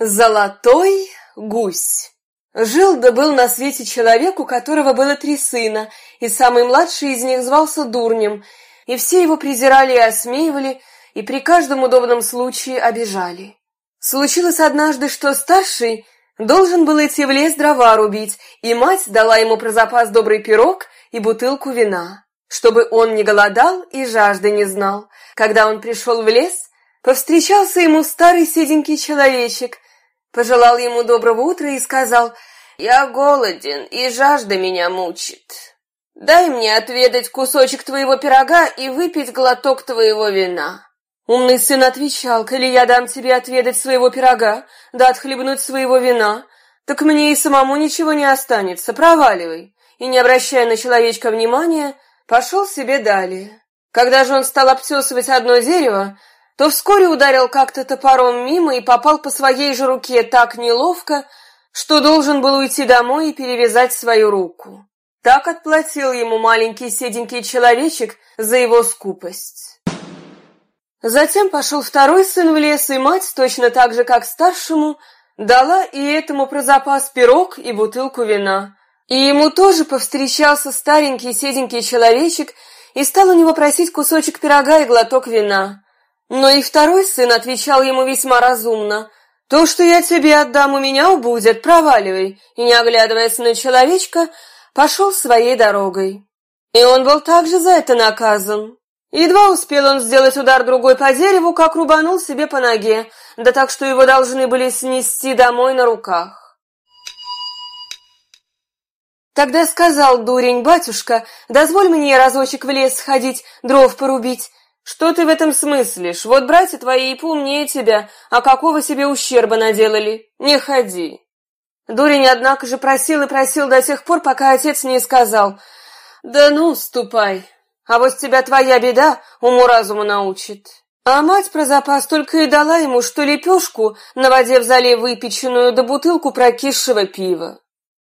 Золотой гусь Жил да был на свете человек, у которого было три сына, и самый младший из них звался Дурнем, и все его презирали и осмеивали, и при каждом удобном случае обижали. Случилось однажды, что старший должен был идти в лес дрова рубить, и мать дала ему про запас добрый пирог и бутылку вина, чтобы он не голодал и жажды не знал. Когда он пришел в лес, повстречался ему старый седенький человечек, пожелал ему доброго утра и сказал, «Я голоден, и жажда меня мучит. Дай мне отведать кусочек твоего пирога и выпить глоток твоего вина». Умный сын отвечал, «Коли я дам тебе отведать своего пирога, да отхлебнуть своего вина, так мне и самому ничего не останется, проваливай». И, не обращая на человечка внимания, пошел себе далее. Когда же он стал обтесывать одно дерево, то вскоре ударил как-то топором мимо и попал по своей же руке так неловко, что должен был уйти домой и перевязать свою руку. Так отплатил ему маленький седенький человечек за его скупость. Затем пошел второй сын в лес, и мать, точно так же, как старшему, дала и этому про запас пирог и бутылку вина. И ему тоже повстречался старенький седенький человечек и стал у него просить кусочек пирога и глоток вина. Но и второй сын отвечал ему весьма разумно. «То, что я тебе отдам, у меня убудет, проваливай!» И, не оглядываясь на человечка, пошел своей дорогой. И он был также за это наказан. Едва успел он сделать удар другой по дереву, как рубанул себе по ноге, да так, что его должны были снести домой на руках. Тогда сказал дурень батюшка, дозволь мне разочек в лес сходить, дров порубить, «Что ты в этом смыслишь? Вот братья твои и поумнее тебя, а какого себе ущерба наделали? Не ходи!» Дурень, однако же, просил и просил до тех пор, пока отец не сказал, «Да ну, ступай, а вот тебя твоя беда уму-разуму научит». А мать про запас только и дала ему, что лепешку на воде в зале выпеченную, да бутылку прокисшего пива.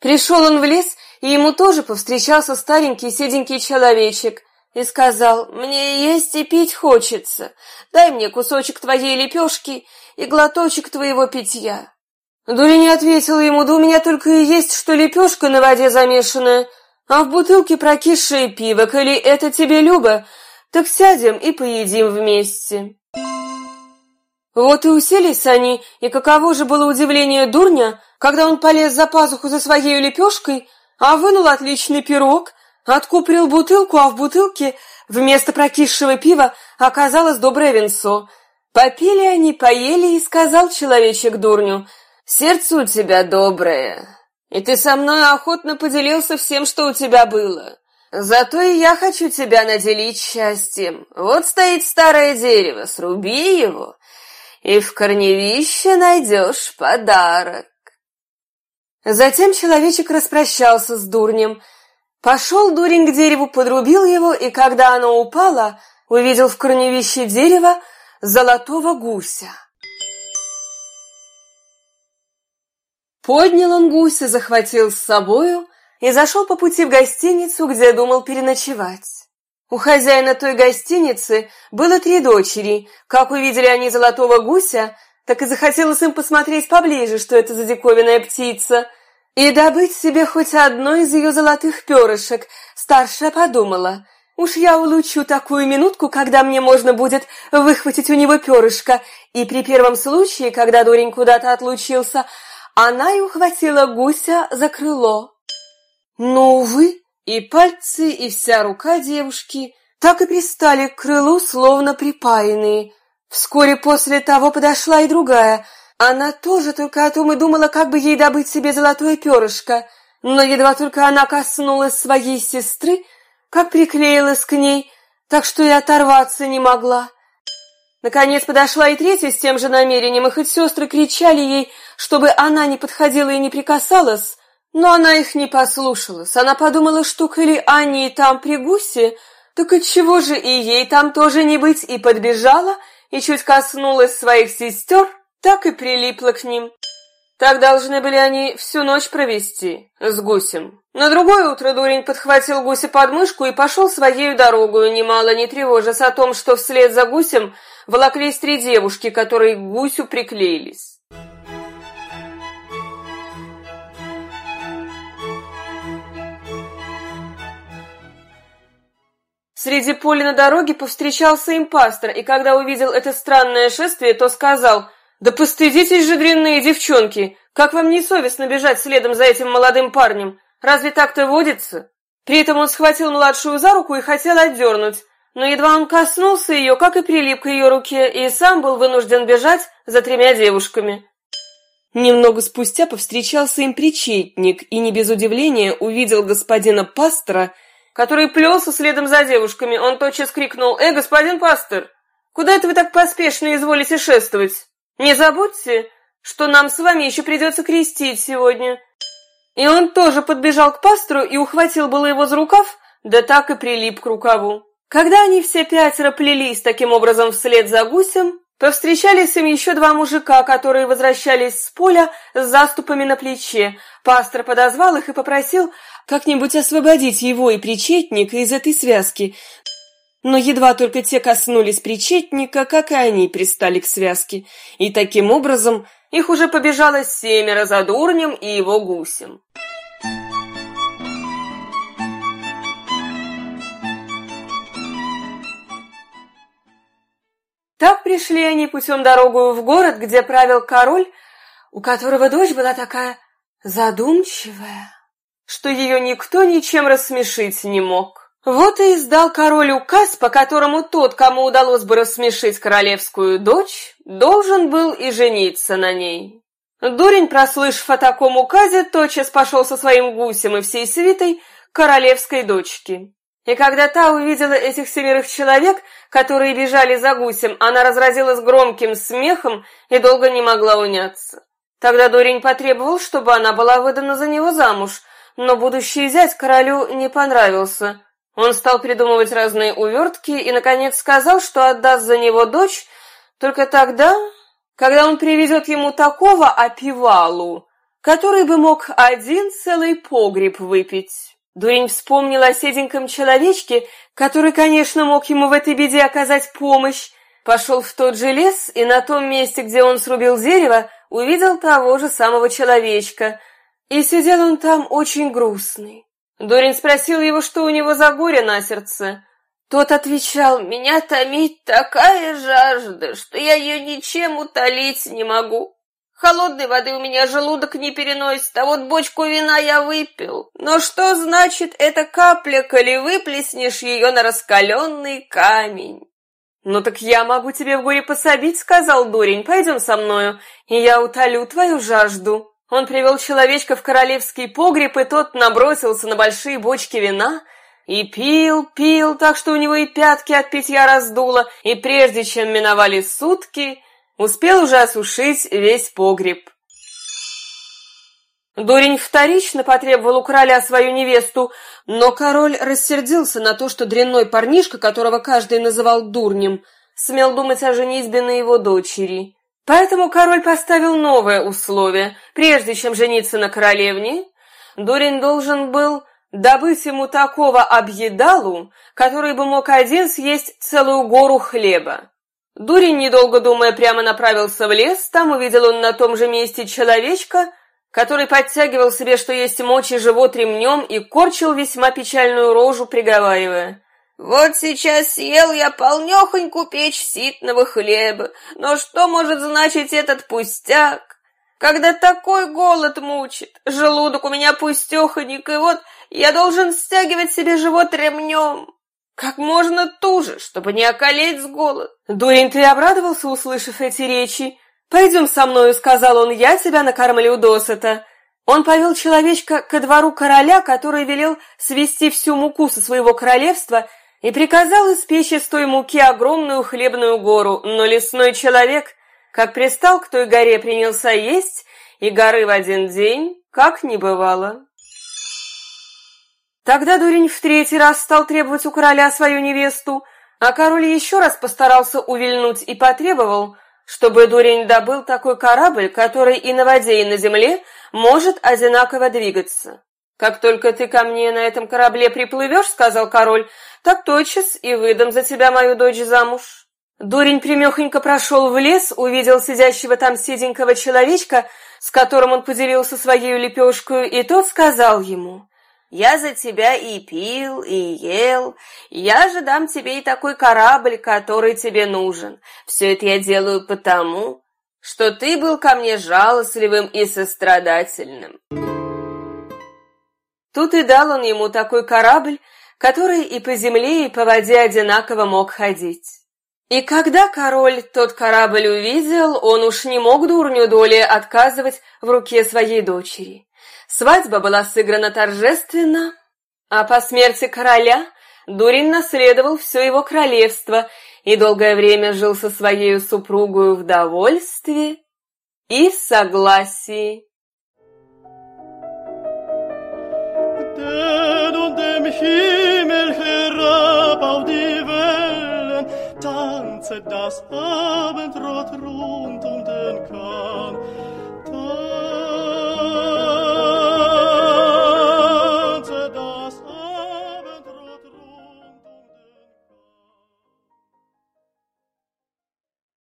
Пришел он в лес, и ему тоже повстречался старенький седенький человечек, и сказал, «Мне есть и пить хочется. Дай мне кусочек твоей лепешки и глоточек твоего питья». Дури не ответила ему, «Да у меня только и есть, что лепешка на воде замешанная, а в бутылке прокисшее пиво. Коли это тебе любо, так сядем и поедим вместе». Вот и уселись они, и каково же было удивление дурня, когда он полез за пазуху за своей лепешкой, а вынул отличный пирог, Откуприл бутылку, а в бутылке вместо прокисшего пива оказалось доброе венцо. Попили они, поели, и сказал человечек дурню, «Сердце у тебя доброе, и ты со мной охотно поделился всем, что у тебя было. Зато и я хочу тебя наделить счастьем. Вот стоит старое дерево, сруби его, и в корневище найдешь подарок». Затем человечек распрощался с дурнем, — Пошел дурень к дереву, подрубил его, и когда оно упало, увидел в корневище дерева золотого гуся. Поднял он гуся, захватил с собою и зашел по пути в гостиницу, где думал переночевать. У хозяина той гостиницы было три дочери. Как увидели они золотого гуся, так и захотелось им посмотреть поближе, что это за диковинная птица – и добыть себе хоть одно из ее золотых перышек, старшая подумала. Уж я улучшу такую минутку, когда мне можно будет выхватить у него перышко, и при первом случае, когда дурень куда-то отлучился, она и ухватила гуся за крыло. Но, увы, и пальцы, и вся рука девушки так и пристали к крылу, словно припаянные. Вскоре после того подошла и другая — она тоже только о том и думала, как бы ей добыть себе золотое перышко, но едва только она коснулась своей сестры, как приклеилась к ней, так что и оторваться не могла. Наконец подошла и третья с тем же намерением, и хоть сестры кричали ей, чтобы она не подходила и не прикасалась, но она их не послушалась. Она подумала, что коли они там при гусе, так отчего же и ей там тоже не быть, и подбежала, и чуть коснулась своих сестер, так и прилипла к ним. Так должны были они всю ночь провести с гусем. На другое утро дурень подхватил гуся под мышку и пошел своею дорогою, немало не тревожась о том, что вслед за гусем волоклись три девушки, которые к гусю приклеились. Среди поля на дороге повстречался им пастор, и когда увидел это странное шествие, то сказал – «Да постыдитесь же, дрянные девчонки! Как вам не совестно бежать следом за этим молодым парнем? Разве так-то водится?» При этом он схватил младшую за руку и хотел отдернуть, но едва он коснулся ее, как и прилип к ее руке, и сам был вынужден бежать за тремя девушками. Немного спустя повстречался им причетник и не без удивления увидел господина пастора, который плелся следом за девушками. Он тотчас крикнул «Э, господин пастор, куда это вы так поспешно изволите шествовать? Не забудьте, что нам с вами еще придется крестить сегодня». И он тоже подбежал к пастору и ухватил было его за рукав, да так и прилип к рукаву. Когда они все пятеро плелись таким образом вслед за гусем, Повстречались им еще два мужика, которые возвращались с поля с заступами на плече. Пастор подозвал их и попросил как-нибудь освободить его и причетника из этой связки. Но едва только те коснулись причетника, как и они пристали к связке. И таким образом их уже побежало семеро за дурнем и его гусем. Так пришли они путем дорогу в город, где правил король, у которого дочь была такая задумчивая, что ее никто ничем рассмешить не мог. Вот и издал король указ, по которому тот, кому удалось бы рассмешить королевскую дочь, должен был и жениться на ней. Дурень, прослышав о таком указе, тотчас пошел со своим гусем и всей свитой королевской дочке. И когда та увидела этих семерых человек, которые бежали за гусем, она разразилась громким смехом и долго не могла уняться. Тогда дурень потребовал, чтобы она была выдана за него замуж, но будущий зять королю не понравился. Он стал придумывать разные увертки и, наконец, сказал, что отдаст за него дочь только тогда, когда он привезет ему такого опивалу, который бы мог один целый погреб выпить. Дурень вспомнил о седеньком человечке, который, конечно, мог ему в этой беде оказать помощь. Пошел в тот же лес и на том месте, где он срубил дерево, увидел того же самого человечка. И сидел он там очень грустный. Дурень спросил его, что у него за горе на сердце. Тот отвечал, «Меня томит такая жажда, что я ее ничем утолить не могу. Холодной воды у меня желудок не переносит, а вот бочку вина я выпил. Но что значит эта капля, коли выплеснешь ее на раскаленный камень? «Ну так я могу тебе в горе пособить», — сказал дурень. «Пойдем со мною, и я утолю твою жажду». Он привел человечка в королевский погреб, и тот набросился на большие бочки вина и пил, пил, так что у него и пятки от питья раздуло, и прежде чем миновали сутки, Успел уже осушить весь погреб. Дурень вторично потребовал у короля свою невесту, но король рассердился на то, что дрянной парнишка, которого каждый называл дурнем, смел думать о женитьбе на его дочери. Поэтому король поставил новое условие. Прежде чем жениться на королевне, Дурень должен был добыть ему такого объедалу, который бы мог один съесть целую гору хлеба. Дурень, недолго думая, прямо направился в лес. Там увидел он на том же месте человечка, который подтягивал себе, что есть мочи, живот ремнем и корчил весьма печальную рожу, приговаривая. «Вот сейчас съел я полнехоньку печь ситного хлеба, но что может значить этот пустяк? Когда такой голод мучит, желудок у меня пустехонек, и вот я должен стягивать себе живот ремнем. Как можно туже, чтобы не околеть с голоду. Дурень, ты обрадовался, услышав эти речи? «Пойдем со мною», — сказал он, — «я тебя накормлю досыта». Он повел человечка ко двору короля, который велел свести всю муку со своего королевства и приказал испечь из той муки огромную хлебную гору, но лесной человек, как пристал к той горе, принялся есть, и горы в один день, как не бывало. Тогда дурень в третий раз стал требовать у короля свою невесту, а король еще раз постарался увильнуть и потребовал, чтобы дурень добыл такой корабль, который и на воде, и на земле может одинаково двигаться. «Как только ты ко мне на этом корабле приплывешь, — сказал король, — так тотчас и выдам за тебя мою дочь замуж». Дурень примехонько прошел в лес, увидел сидящего там седенького человечка, с которым он поделился своей лепешкой, и тот сказал ему, Я за тебя и пил, и ел. Я же дам тебе и такой корабль, который тебе нужен. Все это я делаю потому, что ты был ко мне жалостливым и сострадательным. Тут и дал он ему такой корабль, который и по земле, и по воде одинаково мог ходить. И когда король тот корабль увидел, он уж не мог дурню доли отказывать в руке своей дочери. Свадьба была сыграна торжественно, а по смерти короля Дурин наследовал все его королевство и долгое время жил со своей супругой в довольстве и согласии. Himmel herab auf die Wellen, tanzet das Abendrot rund um den Kahn.